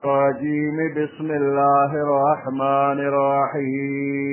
الرجيم بسم الله الرحمن الرحيم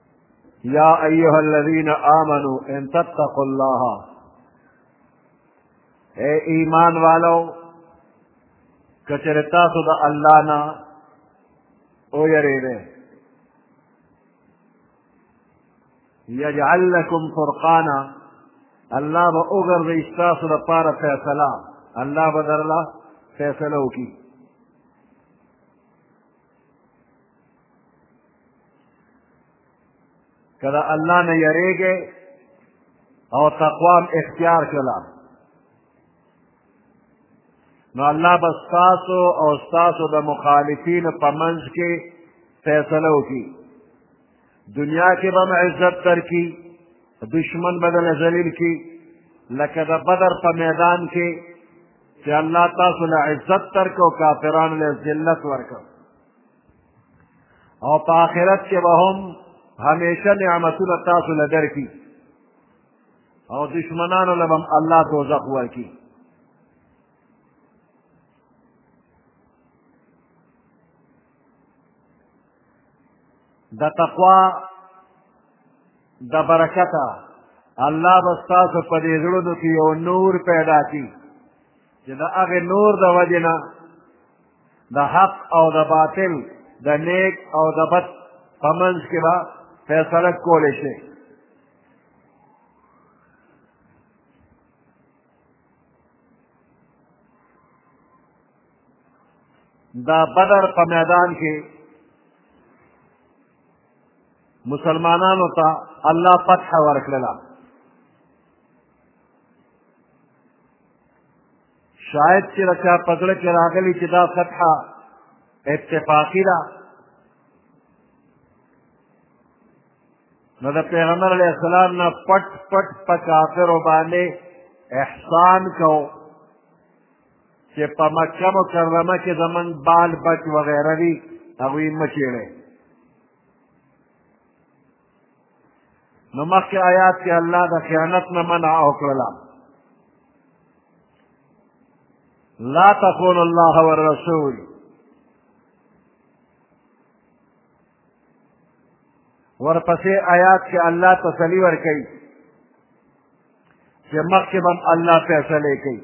یا ایها الذین آمنو ان تتقوا الله اے ایمان والو کچره تاسو د الله نه او یریږئ یجعل لکم فرقانا الله به وګرځي ستاسو لپاره فیصله الله به درله فیصله وکړي که د الله نه یریږئ او تقوا هم اختیار کړه نو الله به ستاسو او ستاسو د مخالفینو په منځ کې فیصله وکړي دنیا کې به هم عزت درکړي دشمن به دله ذلیل کړي لکه د بدر په میدان کې چې الله تاسو له عزت درکړو کافرانو له ذلت ورکړو او په آخرت کې به هم همیشه نعمتونه تاسو له درکړي او دشمنانو له هم الله دوزخ ورکړي د تقوا د برکته الله به ستاسو په دې زړونو کې یو نور پیدا کړي چې د هغې نور د وجې نه د حق او د باطل د نیک او د بد په منځ کې به فیصله کولی شي دا بدر په میدان کې مسلمانانو ته الله فتح ورکړله شاید چې د چا په زړه کې راغلي چې دا فتحه اتفاقي ده نو د پیغمبر علیه السلام نه پټ پټ په کافرو باندې احسان کو چې په مکه مکرمه کې زمون بال بچ وغیره دي هغوی مچېړی نو مخکې آیات کې الله د خیانت نه منع وکړله لا تخون الله والرسول ورپسې آیات کې الله تسلی ورکوي چې مخکې به الله فیصلې کوي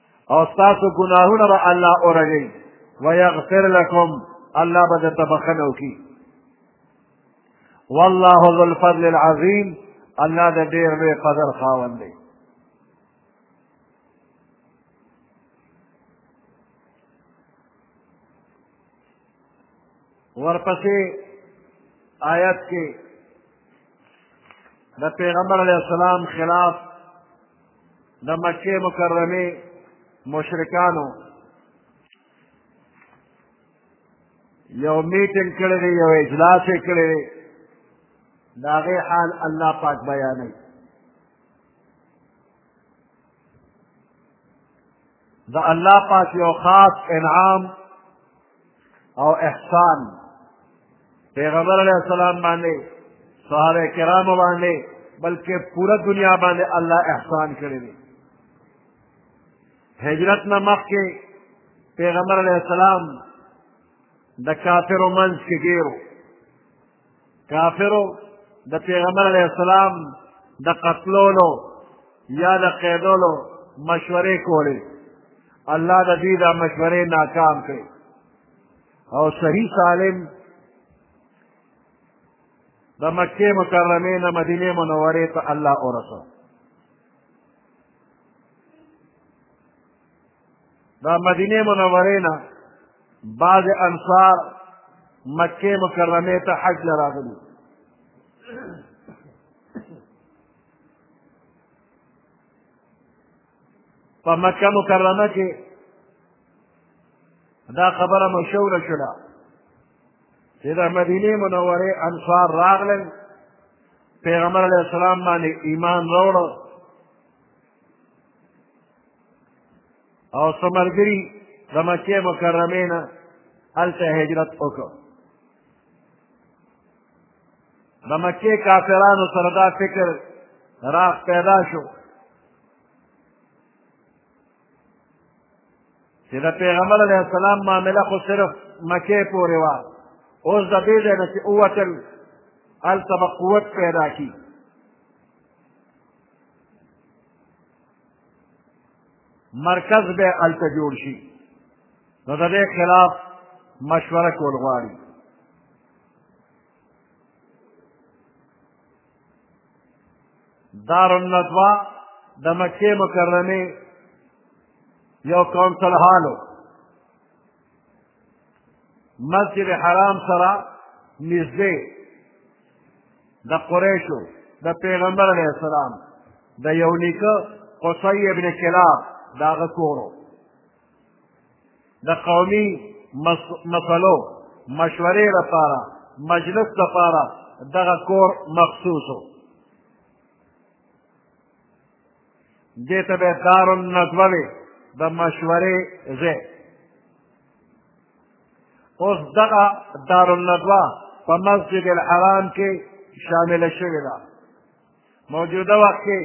او ستاسو ګناهونه به الله اورګي ويغفر لكم الله به درته بخښنه وکړي والله ذو الفضل العظیم الله د ډېر لوی فضل خاوند دی ورپسې آیت کې د پیغمبر علیه السلام خلاف د مکې مکرمې مشرکانو یو میټنګ کړی دی یو اجلاس یې کړی دی د هغې حال الله پاک بیانوي د الله پاک یو خاص انعام او احسان پیغمبر علیه السلام باندې صحابه کرامو باندې بلکې پوره دنیا باندې الله احسان کړی دی هجرت نه مخکې پیغمبر علیه السلام د کافرو منځ کې ګیرو کافرو د پیغمبر علیه السلام د قتلولو یا د قیدولو مشورې کولې الله د دوی دا مشورې ناکام کړې او صحیح سالم د مکې مکرمې نه مدینې منورې ته الله ورسو دا مدینه منورې نه بعض انصار مکه مکرمه ته حج لراغلي په مکه مکرمه کې دا خبره مشهوره شوه چې د مدینې منورې انصار راغلل پیغمبر علیه السلام باندې ایمان راوړ او څه ملګري د مکې مکرمې نه هلته هجرت وکړ د مکې کافرانو سره دا فکر راغ پیدا شو چې د پیغمبر علیه السلام معامله خو صرف مکې پورې وه اوس د دې ځای نه چې ووتل هلته به قوت پیدا کړي مرکز به هلته جوړ شي نو د دې خلاف مشوره کول غواړي دار الندوا د مکې مکرمې یو کونسل هالو مسجد حرام سره نږدې د قریشو د پیغمبر علیه السلام د یو نیکه قصی ابن کلاب د هغه کورو د قومي مسلو مشورې لپاره مجلس لپاره دغه کور مخصوص و دې ته به دار الندوه وي د مشورې ځای اوس دغه دار الندوه په مسجد الحرام کې شامل شوې ده موجوده وخت کې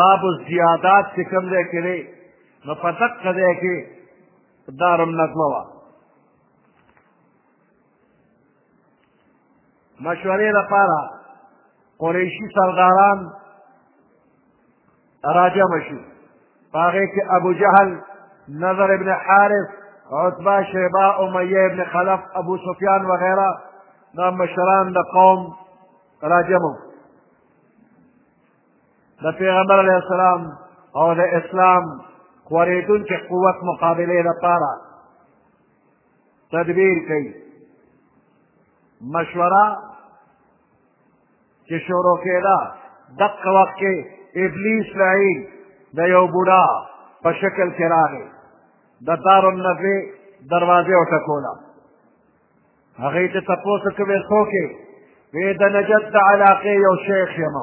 باب الزیادات چې کوم ځای کې دی نو په دقه ځای کې دار الندوه وه مشورې لپاره قریشي سرداران راجم شو په هغې کې ابو جهل نظر ابن حارث عتبه شیبه امیه ابن خلف ابو سفیان وغیره دا مشران د قوم راجمو د پیغمبر علیه السلام او د اسلام خورېدونکي قوت مقابلې لپاره تدبیر کوي مشوره چې شروع کېده دقه وخت کې ابلیس لعین د یو بوډا په شکل کې راغی د دارالنفې دروازې وټکوله هغې ته تپوس کوې څوک یې وې د نجد د علاقې یو شیخ یم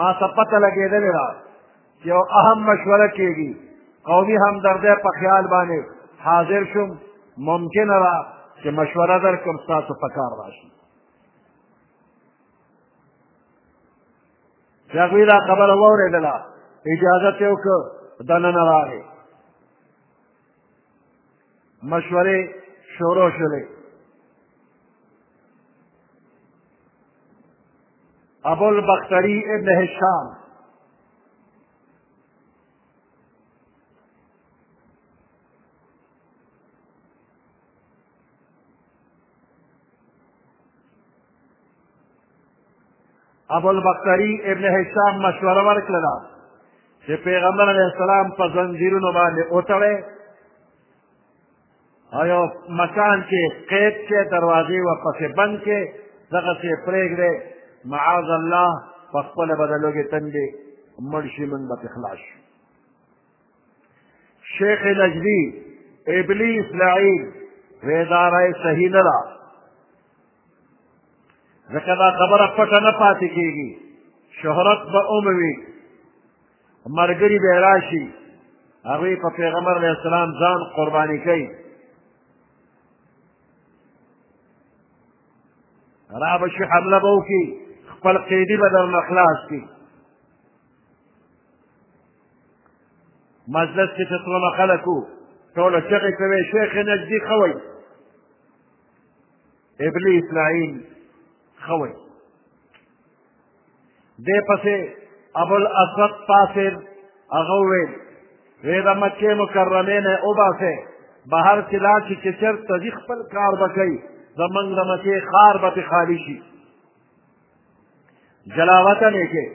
ما ته پته لګېدلې ده یو اهم مشوره کېږي قومي همدردۍ په خیال باندې حاضر شوم ممکنه ده چې مشوره درکړم ستاسو په کار راشي چې هغوی دا خبره واورېدله اجازت یې وکړ دننه راغی مشورې شروع شولې ابو البختری ابن هشام ابو البختری ابن هشام مشوره ورکړه چې پیغمبر علیه السلام په زنجیرونو باندې وتړی آیا مکان کې قید کې دروازې ورپسې بند کې دغسې پرېږدی معاذ الله په خپله به د لوږې تندې مړ شي موږ به پرې خلاص شو شیخ نجدي ابلیس لعین وې دا رای صحیح نه ده ځکه دا خبره پټه نه پاتې کېږي شهرت به وموي مرګري به راشي هغوی په پیغمبر علیه السلام ځان قرباني کوي را به شي حمله به وکړي خپل قیدي به درنه خلاص کړي مجلس کې چې څومره خلک وو ټوله چغې کوې شیخ نجدي ښه وایي ابلیس لعین خوي دې پسې ابوالاسود تاثر هغه وویل وی د مکې مکرمې نه وباسئ بهر چې لاړ شي چې چېرته ځي خپل کار به کوي زمونږ د مکې ښار به پې خالي شي جلاوطن یې کې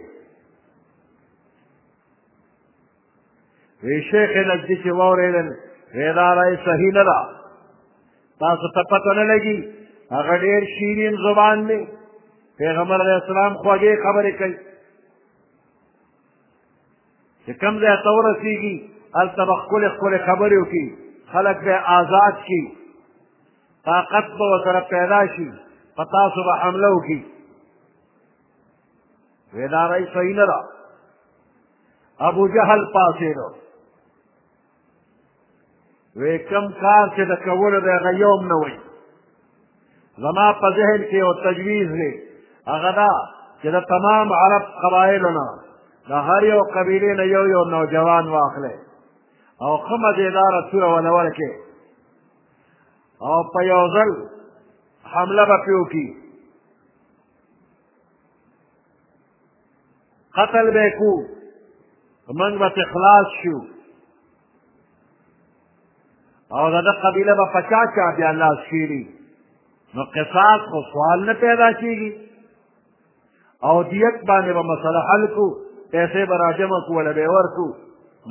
وی شیخ نجدی چې واورېدل وی دا رای صحیح نه ده تاسو ته پته نه لګي هغه ډېر شیرین زبان دی پیغمبر علیه السلام خوږې خبرې کوي چې کوم ځای ته ورسېږي هلته به ښکلې ښکلې خبرې وکړي خلک به آزاد شي طاقت به ورسره پیدا شي په تاسو به حمله وکړي وی دا رای صحیح نه ده ابو جهل پاسېدو وی کم کار چې د کولو دی هغه یو هم نه وایي زما په ذهن کې یو تجویز دی هغه دا چې د تمام عرب قبایلو نه د هر یو قبیلې نه یو یو نوجوان واخلئ او ښه مزېداره توره ونه ورکړي او په یو ځل حمله به پرې وکړي قتل به کو موږ به پرې خلاص شو او د ده قبیله به په چا چا بیا لاس کېږي نو قصاص خو سوال نه پیدا کېږي او دیت باندې به مسله حل کړو پیسې به راجمع کړو وله به یې ورکړو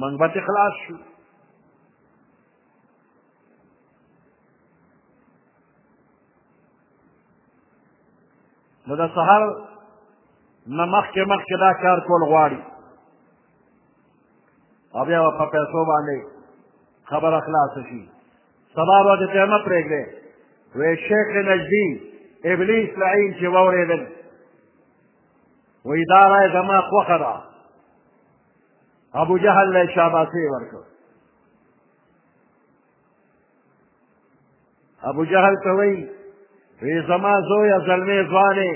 موږ به ترې خلاص شو نو د سهار نه مخکې مخکې دا کار کول غواړي او بیا په پیسو باندې خبره خلاصه شي سبا به د قیامت پرېږدی وی شیخ نجدي ابلیس لعین چې واورېدل وی دا رای زما خوښه ده ابو جهل له شاباسې ورکړ ابو جهل ته وایي وی زما زویه زلمی ځوانې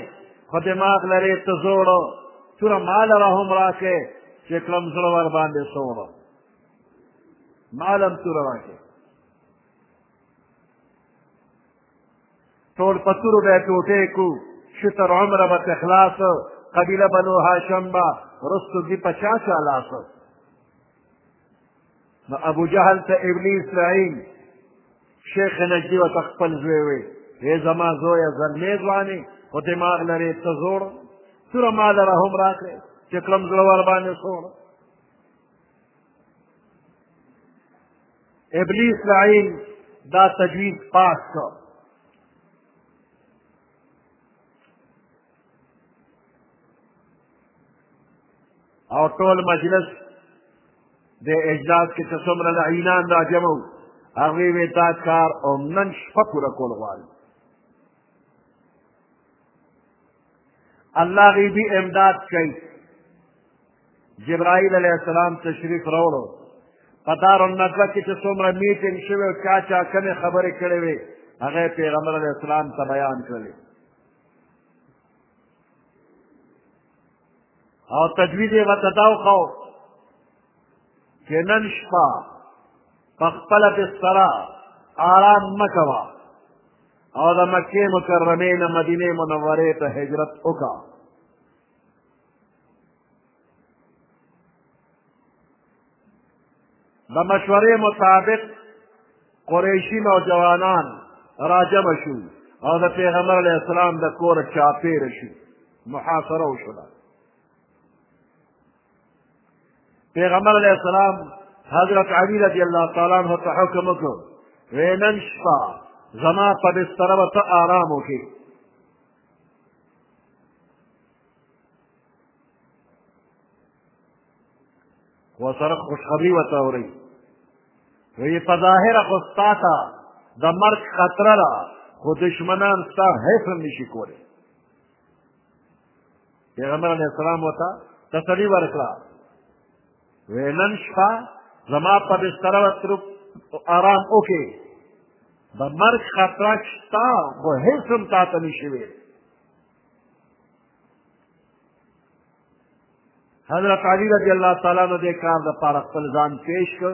خو دماغ لرې ته زوړو توره مال را هم راکې چې کړم زړه ور باندې سوړو مال هم توره راکې ټول په تورو به ټوټې کو شتر عمره به تخلاص قبیله بنو هاشم به رستو دی په چا چا لاس نو ابو جهل ته ابلیس لعین شیخ نجدي ورته خپل زوی وی ای زما زویه زلمی ځوانې خو دماغ لرې ته زوړ توره ما لره هم راکړې چې کړم زړه ور باندې سوړ ابلیس لعین دا تجویز پاس کړ او ټول مجلس د اجلاس کې چې څومره لعینان را جمع وو هغوی وې دا کار او نن شپه پوره کول غواړي الله غیبي امداد کوي جبرائیل علیه السلام تشریف راوړو په دارالندوه کې چې څومره میټینګ شوی او چا چا کومې خبرې کړې وې هغه پیغمبر علیه السلام ته بیان کړلې او تجویز یې ورته دا وښو چې نن شپه په خپله بستره آرام مه کوه او د مکې مکرمې نه مدینې منورې ته هجرت وکړه د مشورې مطابق قریشي نوجوانان راجم شو او د پیغمبر علیه السلام د کور چاپېره شو محاصره وشوله پیغمبر علیه السلام حضرت علی رضی الله تعالی عنه ته حکم وکړ وی نن شپه زما په بستره به ته آرام وکړې و سره خوشخبری ورته اورئ وی په ظاهره خو ستا ته د مرګ خطره ده خو دشمنان ستا هیڅ هم نشي کولی پیغمبر علیه السلام ورته تسلي ورکړه وی نن شپه زما په بستره وترو آرام وکړي د مرګ خطره شته خو هیڅ هم تا ته نشي ویلی حضرت علی رضی الله تعالی عنہ دې کار د پاره خپل ځان پیش کړ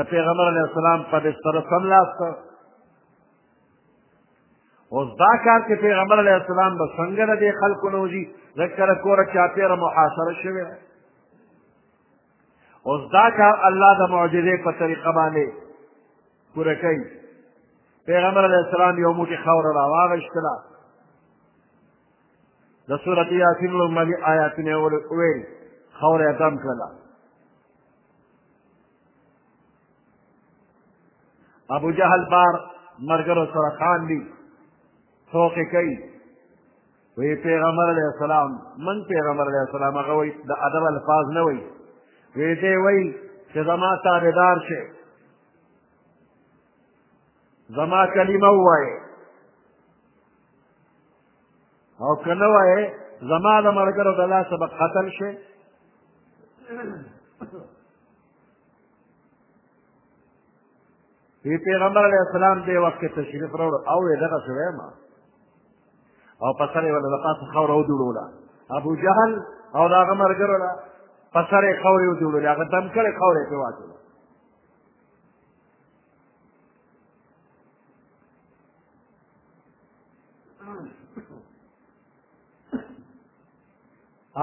د پیغمبر علیه السلام په بستر څملاست اوس دا کار چې پیغمبر علیه السلام به څنګه د دې خلکو نه وځي ځکه کور چاپېره محاصره شوی اوس دا کار الله د معجزې په طریقه باندې پوره کوي پیغمبر علیه السلام یو موټي خاوره راواغېستله د سورت یاسین لومړي آیاتونه وویل خاوره یې دم کړله ابو جهل بار مرګرو سره خان دي ټوکې کوي وی پیغمبر علیه السلام من پیغمبر علیه السلام هغه وی د ادب الفاظ نه وی وی دی وی چې زما تابعدار شي زما کلمه ووایې او که نه وایې زما د ملګرو د لاسه به قتل شي وی پیغمبر علیه السلام دې وخت کې تشریف راوړ او یې دغه شوی ما او په سر یې ورته د پاسه خاوره ودوړوله ابو جهل او د هغه ملګرو له په سر یې خاورې ودوړولې هغه دم کړې خاورې یې پرې واچولې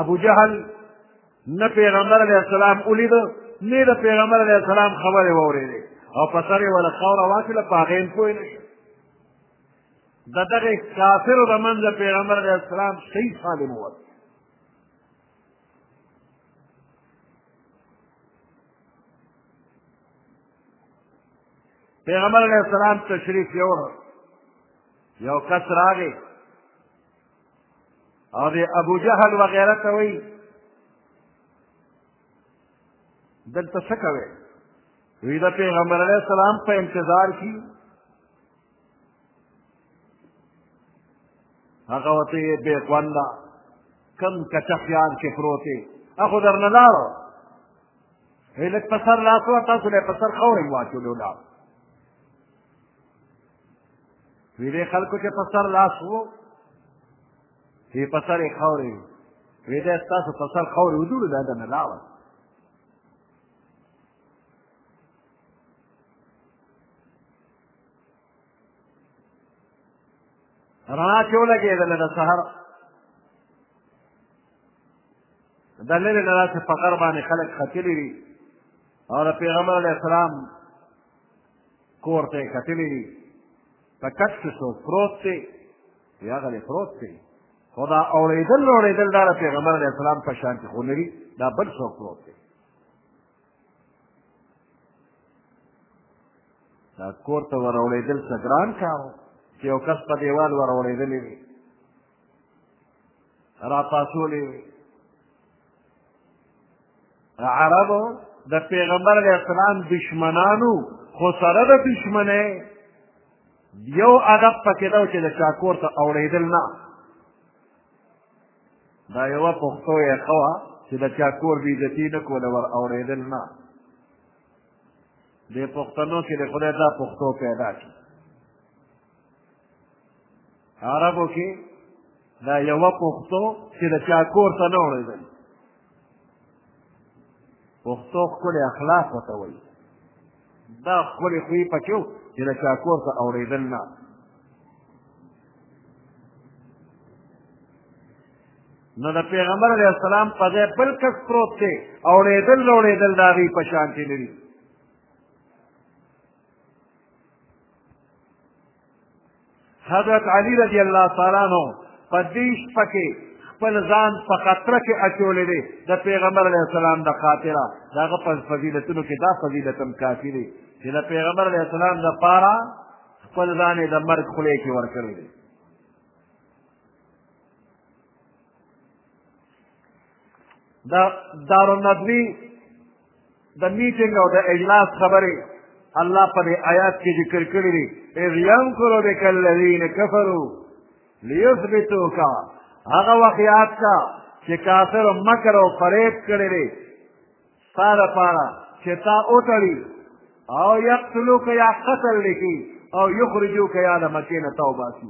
ابو جهل نه پیغمبر علیه السلام ولید نه د پیغمبر علیه السلام خبرې واورېدې او په سر یې وله خاوره واچوله په هغې هم پوه نه شو د دغه کافرو د منځه پیغمبر علیه السلام صحیح سالم ووت پیغمبر علیه السلام تشریف یوړ یو کس راغی او د ابو جهل وغیره ته وایي دلته څه کوې وی د پیغمبر علیه السلام په انتظار کې هغه ورته یې بې خونده کم کچه خیال کې پروت دی هغه درنه لاړو هلک په سر لاس ورته سو په سر خورې واچولو لاړ وی دې خلکو چې په سر لاس وو وی په سر یې خاورې وي وی دې ستاسو په سر خاورې ودولو دا دنه لاړه رڼا چې ولګېدله د سهار د لرې نه داسې په غر باندې خلک ختلي وي او د پیغمبر علیه السلام کور ته یې کتلي دي په کټ کې څوک پروت دی وي هغه دی پروت دی خو دا اورېدل نه اورېدل دا د پیغمبر علیه السلام په شان کې خو نه وي دا بل څوک پروت دی دا کور ته ور اورېدل څه ګران کار و چې یو کس په دیوال ور اورېدلی وي را پاسولی وي عربو د پیغمبر علیه السلام دشمنانو خو سره د دشمنۍ یو ادب پکې دا چې د چا کور ته اوړېدل نه دا یوه پښتو یې ښه وه چې د چا کور بېعزتي نه کوله ور اوړېدل نه د پښتنو کې د خدای دا پښتو پیدا کړي عربو کې دا یوه پښتو چې د چا کور ته نه اړېدل پښتو ښکلی اخلاق ورته وایي دا ښکلی خوی پکې و چې د چا کور ته اورېدل نه نو د پیغمبر علیه السلام په ځای بل کس پروت دی اورېدل نه اورېدل د هغوی په شان کې نه دي حضرت علی رضی الله تعالی عنہ په دې شپه کې خپل ځان په خطر کې اچولی دی د پیغمبر علیه السلام د خاطره د هغه په فضیلتونو کې دا فضیلت هم کافي دی چې د پیغمبر علیه السلام دپاره خپل ځان یې د مرګ خولې کې ورکړی دی دا دارالندوی د میټینګ او د اجلاس خبرې الله په دې آیات کې ذکر کړې دي اذ ينکر بک الذین کفروا لیثبتوک هغه وخت یاد کا چې کافر مکر او فریب کړی دی ستا لپاره چې تا وتړي او یقتلوک یا قتل لیکي او یخرجوک یا د مکې نه تا وباسي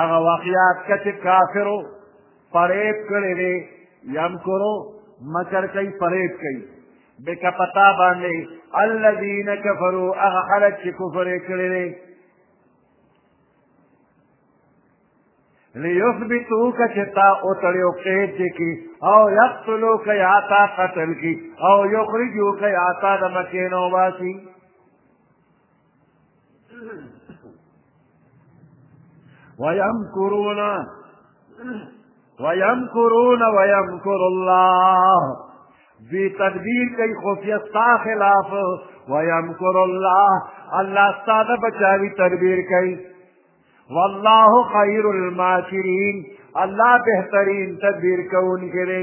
هغه واقعات که چې کافرو فریب کړی دی یمکرو مکر کوي فریب کوي بک پتا باندې الذین کفروا هغه خلک چې کفر یې کړی دی لیثبتوک چې تا وتړې او قید دې کړي او یقتلوک یا تا قتل کړي او یخرجوک یا تا د مکې نه وباسي ويمكرون ويمكرون ويمكر الله دوی تدبیر کوي خفیه ستا خلاف ويمكر الله الله ستا د بچاوي تدبیر کوي والله خير الماكرين الله بهترین تدبیر کوونکی دی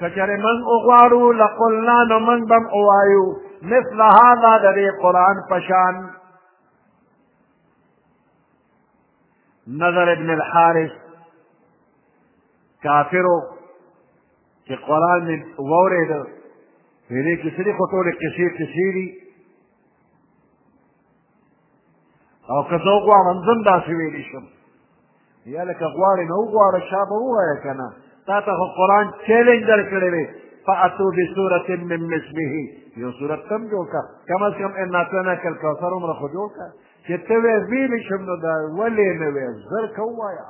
کچر من اغوارو لقلنا نو من بم اوایو مثل هذا د دې قرآن پشان نظر ابن الحارث کافرو چې قرآن مې واورېده دې کې سړي خو ټولې قصې قصې دي او که زه وغواړم زه هم داسې ویلی شم یا لکه غواړې نو وغواړه شا به ووایه که نه تا ته خو قرآن چیلنج در کړی دی فأتو بسورة من مثله یو صورت کم جوړ کړه کم از کم ان اعطینا کل کوثر عمر خو جوړ کړه چې ته وې ویلی شم نو دا ولې نه وې زر که ووایه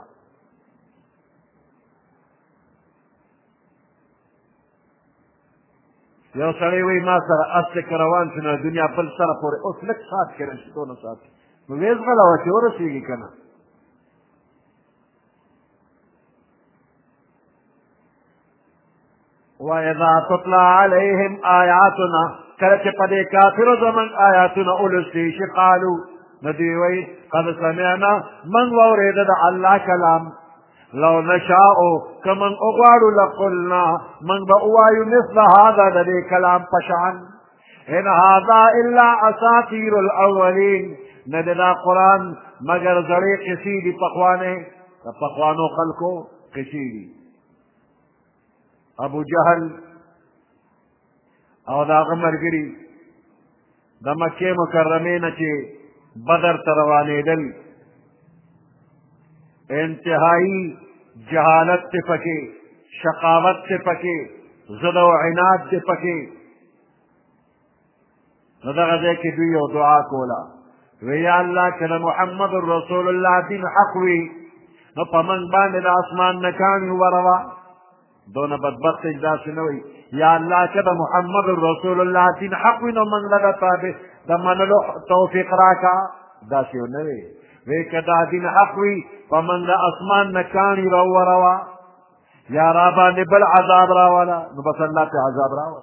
یو سړی وایي ما سره استه که روان شو نو دنیا بل سره پورې اوس لږ ساعت کې راشي دونه ساعت نو ویې ځغلاوه چې ورسېږي که نه وَإِذَا تُتْلَى عَلَيْهِمْ آيَاتُنَا کله چې په دې کافرو زمونږ آیاتونه ولوستې شي قالو نو دوی وایي قد سمعنا من واورېده د الله کلام لو نشاء کمن اغواړو لقلنا من به ووایو مثل هذا د دې کلام پشان ان هذا الا اساطیر الاولین نه دا قرآن مگر زړې قصې دي پخوانې د پخوانو خلکو قصې دي ابو جهل او د هغه ملګري د مکې مکرمې نه چې بدر ته روانېدل انتهایی جهالت ته پکې شقاوت ته پکې زړه او عناد ته پکې نو دغه ځای کې دوی یو دعا کوله وی یا الله که د محمد رسول الله دین حق وي نو په موږ باندې د اسمان نه کاڼي وروه دونه بدبخت داسې نه وي یا الله که د محمد رسول الله دین حق وي نو موږ له د تابع د منلو توفیق راکړه داسې نه وي وی که دا دین حق وي په موږ د اسمان نه کاڼي راوروه یا را باندې بل عذاب راوله نو بس الله ته عذاب راوله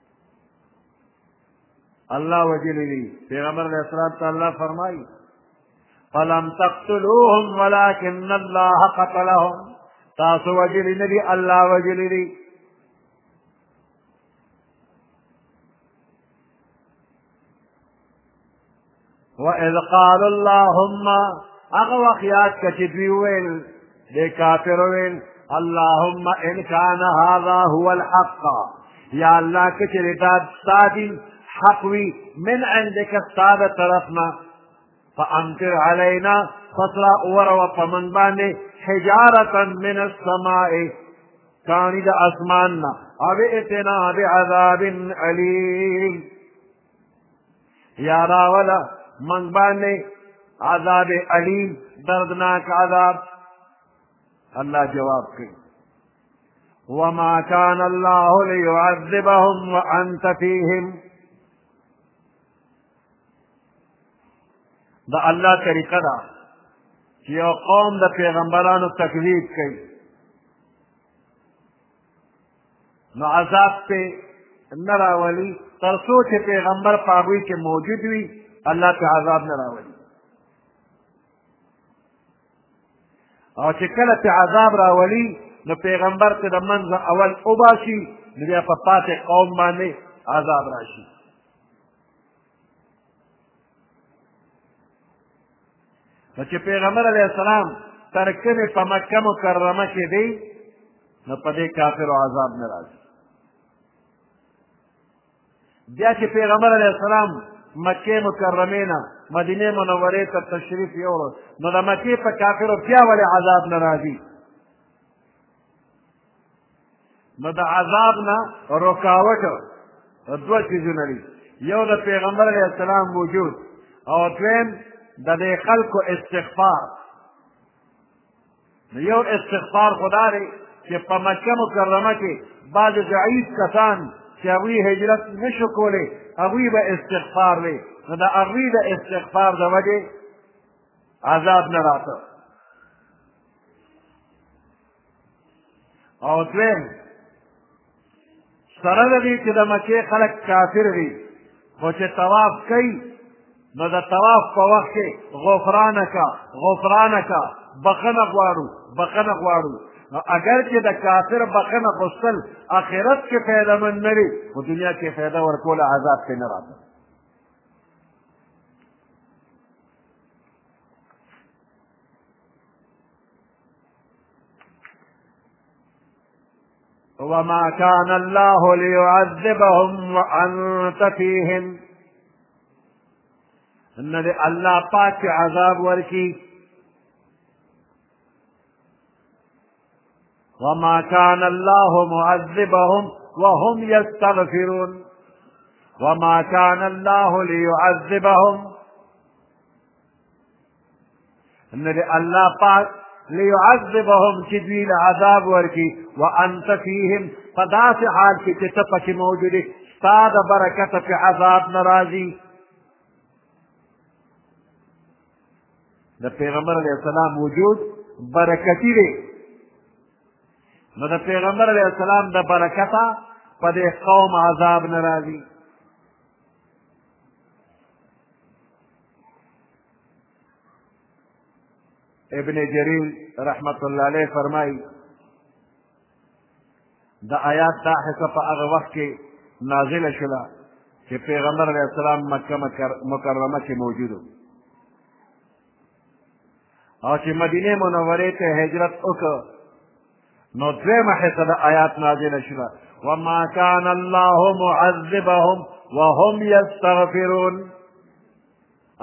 الله وجل لي في غمر الإسلام الله فرمائي فلم تقتلوهم ولكن الله قتلهم تاسو وجل لي الله وجل لي وإذ قال اللهم أغوى خيات جدوي ويل لكافرين اللهم ان كان هذا هو الحق يا الله کچر داد سادی حقوي من عندك استاد طرفنا فامطر علينا فصلا أورا و باني حجارة من السماء کانی د اسمان نا بعذاب أليم یا راوله منګ باندې عذاب علیم دردناک عذاب الله جواب کوي وما كان الله ليعذبهم وأنت فيهم دا الله طریقه ده چې یو قوم د پیغمبرانو تکذیب کوي نو عذاب پې نه راولي تر څو چې پیغمبر په هغوی کې موجود وي الله پې عذاب نه راولي او چې کله پې عذاب راولي نو پیغمبر ته د منځه اول وباسي نو بیا په پاتې قوم باندې عذاب راشي نو چې پیغمبر علیه السلام تر کلې په مکه مکرمه کې دی نو په دې کافرو عذاب نه راځي بیا چې پیغمبر علیه السلام مکې مکرمې نه مدینې منورې ته تشریف یوړ نو د مکې په کافرو بیا ولې عذاب نه راځي نو د عذاب نه رکاوټ دوه څیزونه دي یو د پیغمبر علیه السلام وجود او دویم د دې خلکو استغفار نو یو استغفار خدا دی چې په مکه مکرمه کې بعض ضعیف کسان چې هغوی هجرت نشو کولی هغوی به استغفار وي نو د هغوی د استغفار د وجې عذاب نه راته او دویم سره د دې چې د مکې خلک کافر وي خو چې طواف کوي نو د طواف په وخت کې غفرانک غفرانک بخنه غواړو بخنه غواړو نو اگر چې د کافر بخنه غوښتل آخرت کې فایده من نه وي خو دنیا کې فایده ورکول عذاب کې نه راځي وما كان الله ليعذبهم وأنت فيهم ان الله پاک عذاب وركي وما كان الله معذبهم وهم يستغفرون وما كان الله ليعذبهم نه دی الله پاک ليعذبهم چې دوی له عذاب ورکړي وانت فيهم په داسې حال کې چې ته پکې موجود یې ستا د برکته پې عذاب نه راځي د پیغمبر علیه السلام وجود برکتی دی نو د پیغمبر علیه السلام د برکته په دې قوم عذاب نه راځي ابن جریر رحمت الله علیه فرمایي د آیات دا حصه په هغه وخت کې نازله شوه چې پیغمبر علیه السلام مکه مکرمه کې موجود و او چې مدینه منورې ته هجرت وکړ نو دویمه حصه د آیات نازله شوه وما كان الله معذبهم وهم يستغفرون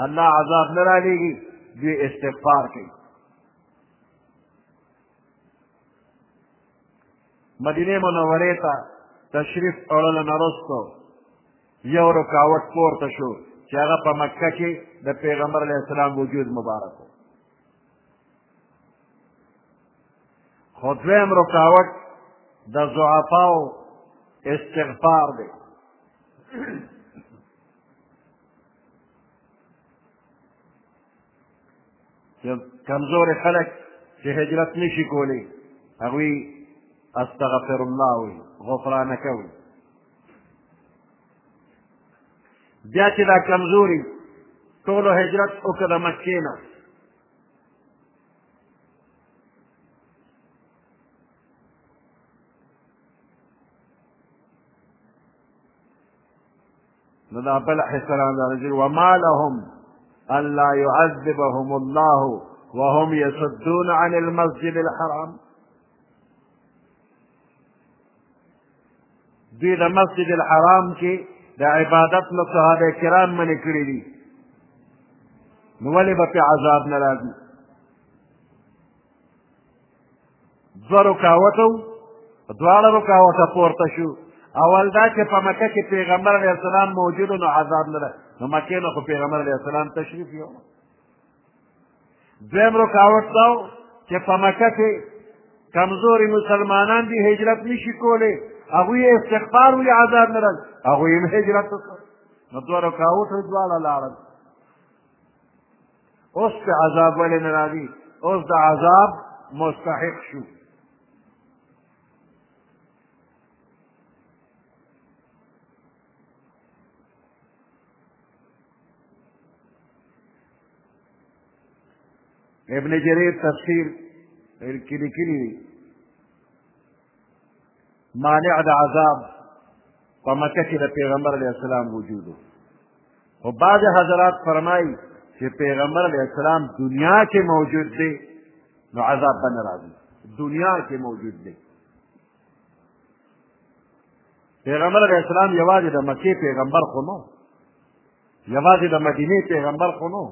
الله عذاب نه رالیږي دوی استغفار کوي مدینه منورې ته تشریف وړلو نه وروسته یو رکاوټ پورته شو چې هغه په مکه کې د پیغمبر علیه السلام وجود مبارک و خو دویم رکاوټ د ضعفاو استغفار دی کمزوري خلک چې هجرت نشي کولی هغوی استغفر الله وي غفرانه کوي بیا چې دا کمزوري ټولو هجرت وکړه د مکې نه نو دا بل احترام دا رجل وما لهم الا يعذبهم الله وهم يصدون عن المسجد الحرام دوی د مسجد الحرام کې د عبادت له صحابه کرام منې کړي دي نو ولې به پې عذاب نه راځي دوه رکاوته و په دواړه رکاوته پورته شو اول دا چې په مکه کې پیغمبر علیه السلام موجود نو عذاب نه ده نو مکې نه خو پیغمبر علیه السلام تشریف یو دویم رکاوت دا و چې په مکه کې کمزوري مسلمانان دي هجرت نشي کولی هغوی یې استغفار ولې عذاب نه راځي هغوی هم هجرت وکړ نو دوه رکاوټه دواړه لاړل اوس په عذاب ولې نه راځي اوس د عذاب مستحق شو ابن جریر تفسیر کې لیکلي مانع د عذاب په مکه کې د پیغمبر علیه السلام وجود و خو بعضې حضرات فرمایي چې پیغمبر علیه السلام دنیا کې موجود دی نو عذاب به نه راځي دنیا کې موجود دی پیغمبر علیه السلام یوازې د مکې پیغمبر خو نه یوازې د مدینې پیغمبر خو نه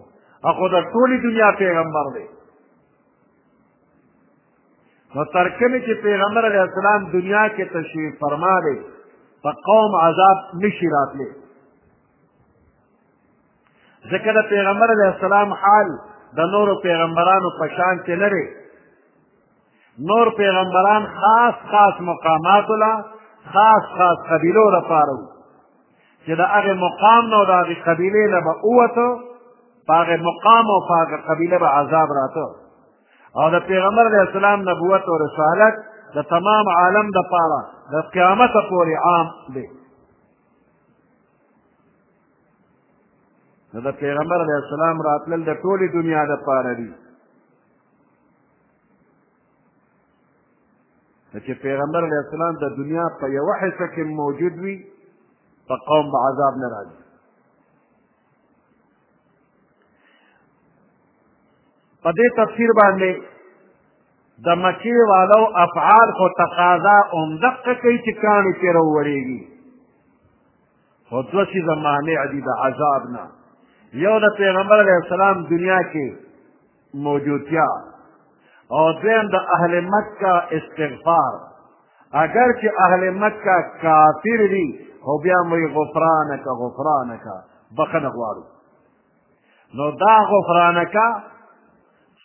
هغه د ټولې دنیا پیغمبر دی نو تر کومې چې پیغمبر علیه السلام دنیا کې تشریف فرما دی په قوم عذاب نشي راتلی ځکه د پیغمبر علیه السلام حال د نورو پیغمبرانو په شان کې نه دی نور پیغمبران خاص خاص مقاماتو له خاص خاص قبیلو لپاره وو چې د هغې مقام نه او د هغې قبیلې نه به ووتو په هغې مقام او په هغه قبیله به عذاب راته او د پیغمبر علیه السلام نبوت او رسالت د تمام عالم د پاره د قیامت پورې عام دی نو د پیغمبر علیه السلام راتلل د ټولې دنیا د پاره دي چې پیغمبر علیه السلام د دنیا په یوه حصه کې موجود وي په قوم به عذاب نه راځي په دې تفسیر باندې د مکی والو افعال خو تقاضا همدقه کوي چې کاڼي پرې راوړېږي خو دوه څیزه مانع دي د عذاب نه یو د پیغمبر علیه السلام دنیا کې موجودتیا او دویم د اهل مکه استغفار اگر چې اهل مکه کافر دي خو بیا موږ غفرانک غفرانک بخنه غواړو نو دا غفرانک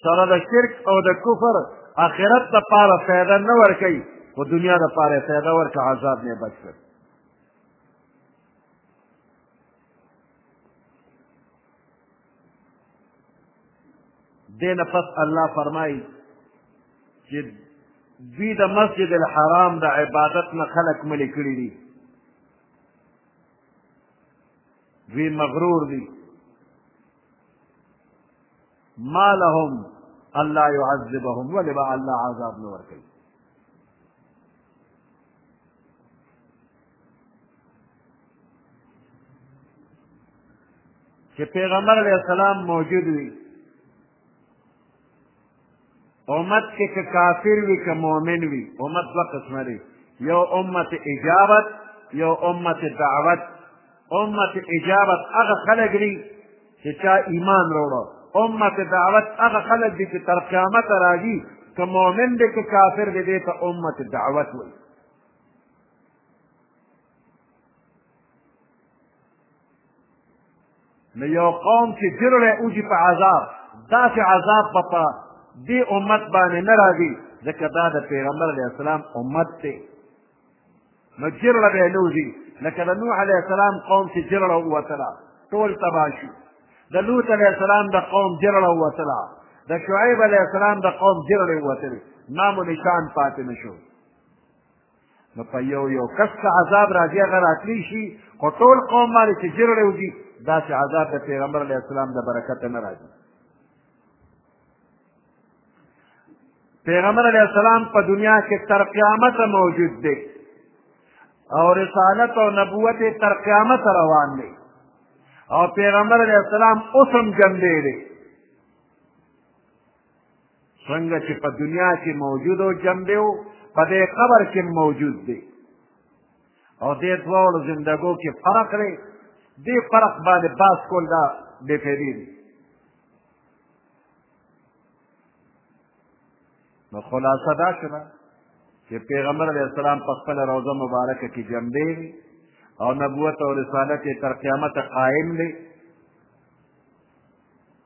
سره د شرک او د کفر آخرت د پاره فایده نه ورکوي خو دنیا د پاره فایده ورکه عذاب نه بچ کړي دین پس الله فرمایي چې دوی د مسجد الحرام د عبادت نه خلق ملي کړي دي دوی مغرور دي ما لهم الله يعذبهم ولې به الله عذاب نه ورکوي چې پیغمبر علیه السلام موجود وي امت کې که کافر وي که مؤمن وي امت دوه قسمه دی یو امت اجابت یو امت دعوت امت اجابت هغه خلک دي چې چا ایمان راوړو امت دعوت هغه خلک دي چې تر قیامته راځي که مؤمن دی که کافر دی دی ته امت دعوت وایي نو یو قوم چې جرړی وږي په عذاب داسې عذاب به په دې امت باندې نه راځي ځکه دا د پیغمبر علیه السلام امت دی نو جرړه به یې نه وځي لکه د نوح علیه السلام قوم چې جرړه ووتله ټول تباه شي د لوط علیه السلام د قوم جرړه ووتله د شعیب علیه السلام د قوم جرړې ووتلې نام و نشان پاتې نه شو نو په یو یو کس ته عذاب راځي هغه راتلی شي خو ټول قوم باندې چې جرړې وځي داسې عذاب د پیغمبر علیه السلام د برکته نه راځي پیغمبر علیه السلام په دنیا کې تر قیامت موجود دی او رسالت او نبوت تر قیامت روان دی او پیغمبر علیه السلام اوس هم ژوندی دی څنګه چې په دنیا کې موجود او جنبې و په دې قبر کې موجود دی او دې دواړو زندګو کې فرق دی دې فرق باندې باس کول دا بې فایدې دي نو خلاصه دا شوه چې پیغمبر علیه السلام په خپله روضه مبارکه کې جنبې وي او نبوت او رسالت یې تر قیامته قایم دی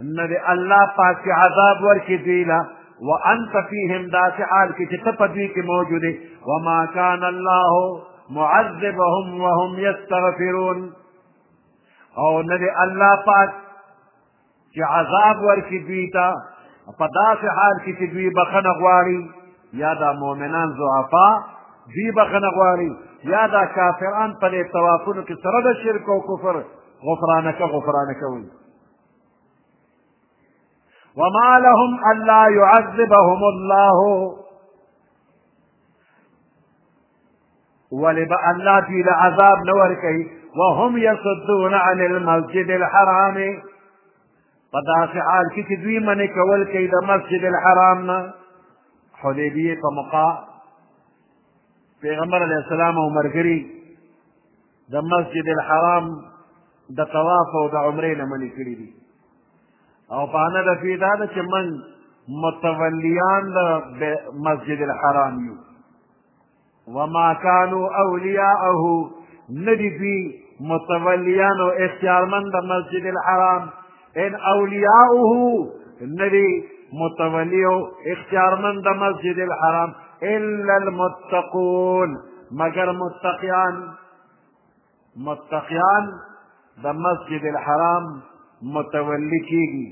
نه دی الله پاک چې عذاب ورکړي دوی له وانت فيهم داسې حال کې چې ته په دوی کې موجود یې وما کان الله معذبهم وهم یستغفرون او نه دی الله پاک چې عذاب ورکړي دوی ته په داسې حال کې چې دوی بخښنه غواړي یا دا مؤمنان ضعفا دوی بخنه غواړي یا دا کافران په دې توافونو کې سره د شرک او کفر غفرانکه غفرانکه وي وما لهم الا يعذبهم الله ولب الله دوی له عذاب نه ورکوي وهم يصدون عن المسجد الحرام په داسې حال کې چې دوی منې کول کوي د مسجد الحرام نه حدیبیې په مقا پیغمبر علیه السلام او ملګري د مسجد الحرام د طواف او د عمرې نه منې کړي دي او په انا د فی دا ده چې من متولیان د مسجد الحرام یو وما كانوا اولیاءه ندی دوی متولیان او اختیارمند مسجد الحرام ان اولیاءه ندی متولی او اختیارمند مسجد الحرام الا المتقون مگر متقیان متقیان د مسجد الحرام متولی کیږي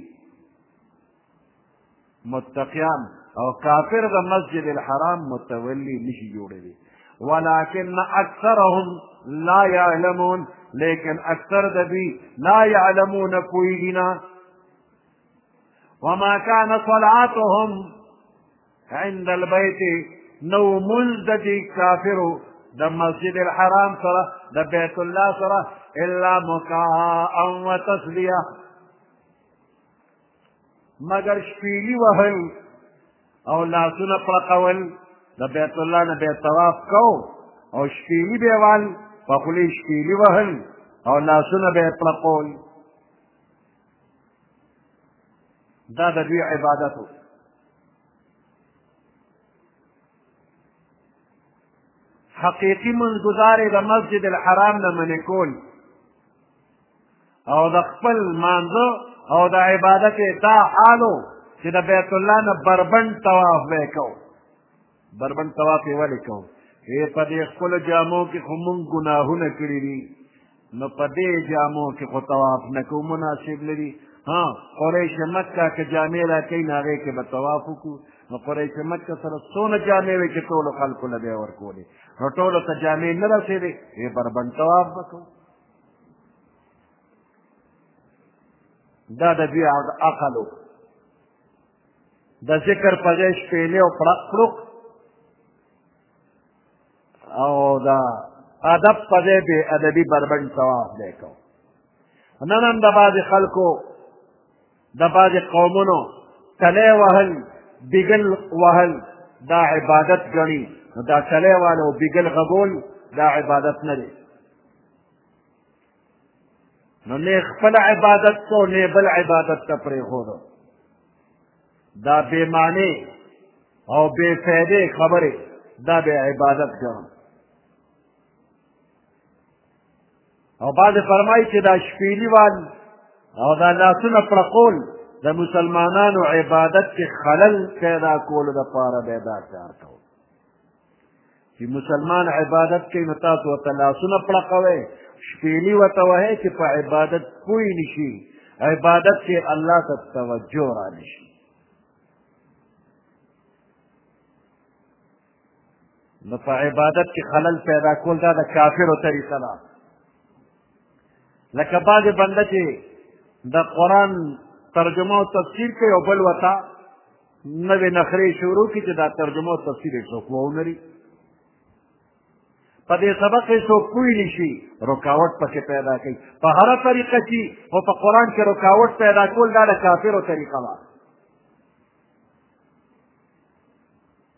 متقيان او كافر د مسجد الحرام متولي مش جوړوي ولكن اكثرهم لا يعلمون لكن اكثر ذبي لا يعلمون پوهیږي وما كان صلاتهم عند البيت نو ملددي كافر د مسجد الحرام صلاة د بيت الله صلاة الا مكاء وتسليه مګر شپېلي وهل او لاسونه پړقول د بیت الله نه به طواف کو او شپېلي به وال په خولې شپېلي وهل او لاسونه به پړقول دا د دوی عبادت و حقیقي منځګزارې د مسجد الحرام نه منې کول او د خپل مانځه او د عبادت دا حالو چې د بیت الله نه بربند طواف به کو بربند طواف یې ولې کو ای په دې خپل جامو کې خو مونږ ګناهونه کړی دي نو په دې جامو کې خو طواف نه کو مناسب لري ها قریش مکه کې جامې را کوي نه هغې کې به طواف وکړو نو قریش مکه سره څونه جامې وې چې ټولو خلکو له به یې ورکولې نو ټولو ته جامې نه رسېدې یې بربند طواف به کوو دا د دوی عقل و د ذکر په ځای شپېلې او پړق پړوق او د ادب په ځای بې ادبي بربنډ ثواب دی کو نن هم د بعضې خلکو د بعضې قومونو تلی وهل بیګل وهل دا عبادت ګڼي نو دا تلی وهل او بیګل غږول دا عبادت نه دی نو نه خپل عبادت کو نه بل عبادت ته پرې هورو دا بې معنی او بې فائدې خبرې دا به عبادت ګڼم او بعد فرمایي چې دا شپېلي وال او دا لاسونه پړقول د مسلمانانو عبادت کې خلل پیدا کولو لپاره به دا کار کوو چې مسلمان عبادت کوي نو تاسو ورته لاسونه پړقوئ شپېلي ورته وهئ چې په عبادت پوه نه شي عبادت کې الله ته توجه را نه شي نو په عبادت کې خلل پیدا کول دا د کافرو طریقه ده لکه بعضې بنده چې د قرآن ترجمه او تفسیر کوي او بل ورته نوې نخرې شروع کړي چې دا ترجمه او تفسیر یې څوک ونه لري په دې سبق کې څوک پوه نه شي رکاوټ پکې پیدا کوي په هره طریقه چې خو په قرآن کې رکاوټ پیدا کول دا د کافرو طریقه ده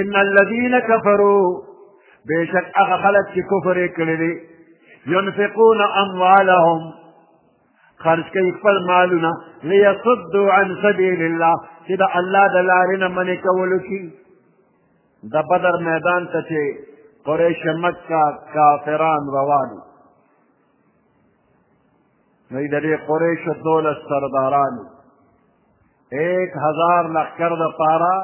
ان الذين كفروا بشك هغه خلک چې کفر یې کړی دی ينفقون اموالهم خرج کوي خپل مالونه ليصدوا عن سبيل الله چې د الله د لارې نه منې کولو کي د بدر میدان ته چې قریش مکه کافران روان نو د دې قریش دولس سردارانو ایک هزار لښکر د پاره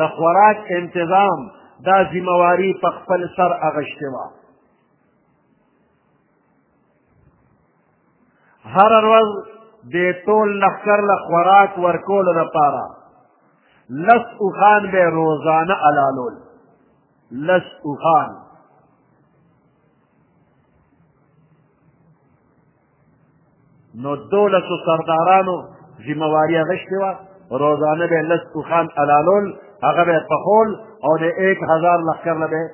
د خوراک انتظام دا ذمواري په خپل سر اغشتې وه هر ورځ د ټول لښکر له خوراک ورکولو لپاره لس اوخان به روزانه علالول لس اوخان نو دولسو سردارانو ذمه واري اخیستې وه روزانه به لس اوښان حلالول هغه به پخول او د ایک هزار لښکر له به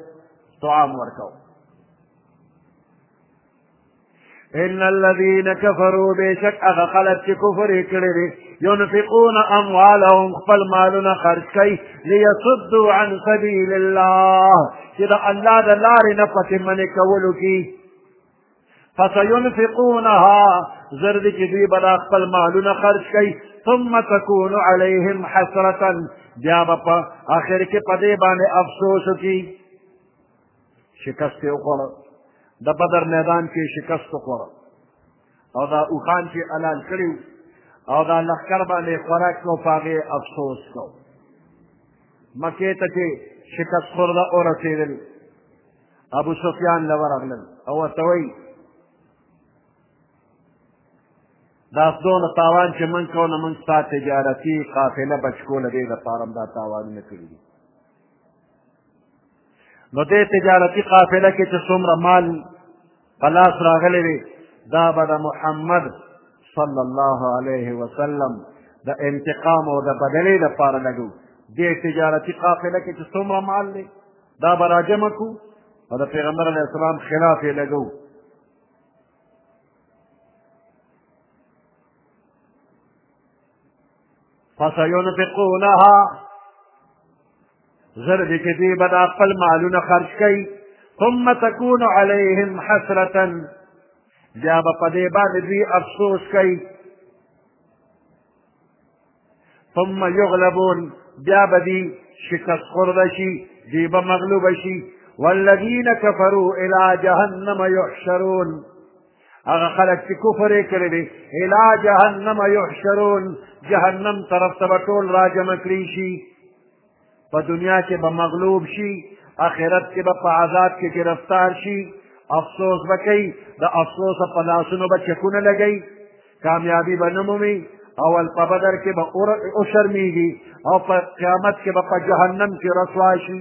طعام ورکوه ان الذين كفروا بشك اغه خلق چې کفر کړی دی ينفقون اموالهم خپل مالونه خرج کوي ليصدوا عن سبيل الله چې د الله د لارې نه پټې منې کولو کې فسينفقونها زرد چې دوی به دا خپل مالونه خرج کوي ثم تكون عليهم حسرة بیا به په آخر کې په دې باندې افسوس وکړي شکست یې وخوړه د بدر میدان کې شکست وخوړه او دا اوخان چې حلال کړي او دا لښکر باندې خوراک کو په هغې افسوس کو مکې ته چې شکست خورده ورسېدل ابو سفیان له ورغلل او ورته وایي دا څونه تاوان چې من کوله من ستا تجارتي قافله بچکوله دې لپاره دا تاوانونه کړي دي نو دې تجارتي قافله کې چې څومره مال په لاس راغلی وي دا به د محمد صلی الله علیه وسلم د انتقام او د بدلې لپاره لګو دې تجارتي قافله کې چې څومره مال دی دا به راجمع کړو او د پیغمبر علیه السلام خلاف یې لګو فسينفقونها زر دې چې دوی به دا خپل مالونه خرج کوي ثم تكون عليهم حسرة بیا به په دې باندې دوی افسوس کوي ثم يغلبون بیا به دوی شکست خورده شي دوی به مغلوبه شي والذین کفروا الى جهنم یحشرون هغه خلک چې کفر یې کړی دی الى جهنم یحشرون جهنم طرف ته به ټول راجمع کړی شي په دنیا کې به مغلوب شي آخرت کې به په عذاب کې گرفتار شي افسوس به کوي د افسوس په لاسونو به چکونه لګوي کامیابي به نه مومي اول په بدر کې به وشرمېږي او په قیامت کې به په جهنم کې رسوا شي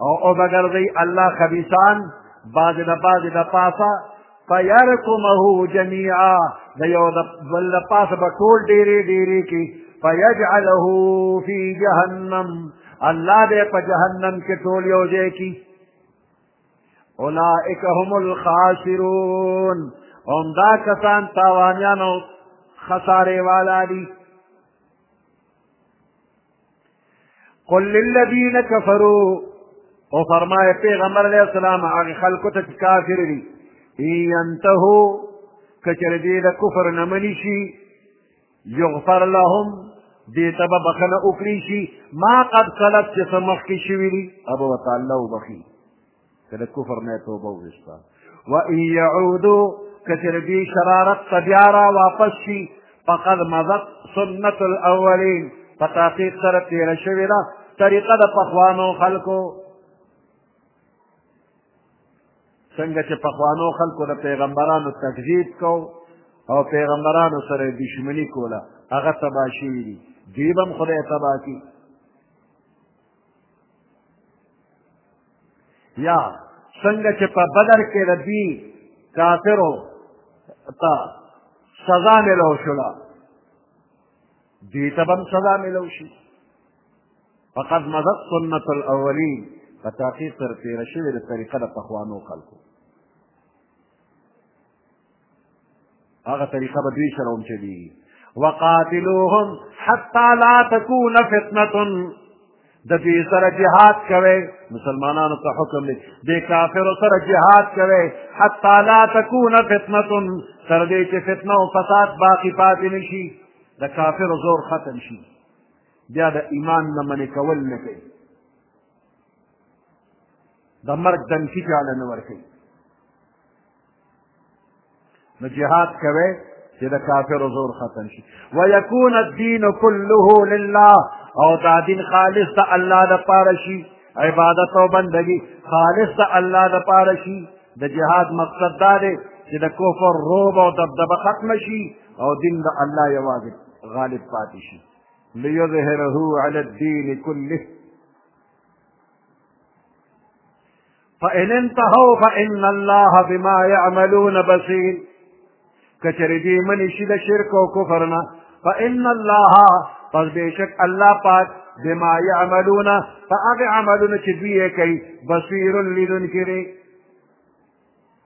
او او بګرځي الله خبيثان بعض د بعض د پاسه فيركمه جميعا د یو د بل د پاسه په ټول ډېرې ډېرې کې فيجعله في جهنم الله دې په جهنم کې ټول یو ځای کې اولئک هم الخاسرون هم دا کسان تاوانیان او خسارې والا دي قل للذین کفروا او فرمای پیغمبر علیه السلام هغه خلکو ته چې کافر دي ینتهو که چېرې دې د کفر نه مني شي یغفر لهم دې ته به بخښنه وکړي شي ما قد سلف چې څه مخکې شوي دي هغه به ورته الله وبخښي که د کفر نه توبه وویسته وان یعودو که چې دوی شرارت ته بیا را واپس شي فقد مضت سنت الاولین په تحقیق سره تېره شوې ده طریقه د پخوانو خلکو څنګه چې پخوانو خلکو د پیغمبرانو تکذیب کو او پیغمبرانو سره دشمنی کوله هغه تباه شوي دي دوی به هم خدای تباه کړي یا څنګه چې په بدر کې د دوی کافرو ته سزا ملو شوله دوی ته به هم سزا ملو شي فقد مضت سنت الاولین په تحقیق سره تېره شوې د طریقه د پخوانو خلکو هغه طریقه به دوی سره هم چلیږي وقاتلوهم حتی لا تکون فتنه د دوی سره جهاد کوي مسلمانانو ته حکم دی د کافرو سره جهاد کوي حتی لا تکون فتنه تر دې چې فتنه او فساد باقی پاتې نشي د کافرو زور ختم شي بیا د ایمان نه منې کول نه کوي د مرګ دمکی چاله نه ورکوي نو جهاد کوي چې د کافرو زور ختم شي ويكون الدين كله لله او دا دین خالص د الله د پاره شي عبادت او بندگی خالص د الله د پاره شي د جهاد مقصد دا دی چې د کفر روب او دبدبه ختم شي او دین د الله یوازې غالب پاتې شي ليظهره على الدين كله فإن انتهوا فإن الله بما يعملون بصير کچری دی منی شي د شرک او کفر نه فإن الله پس بېشک الله پاک بما يعملون فهغه عملونه چې دوی یې کوي بصیر لیدونکی دی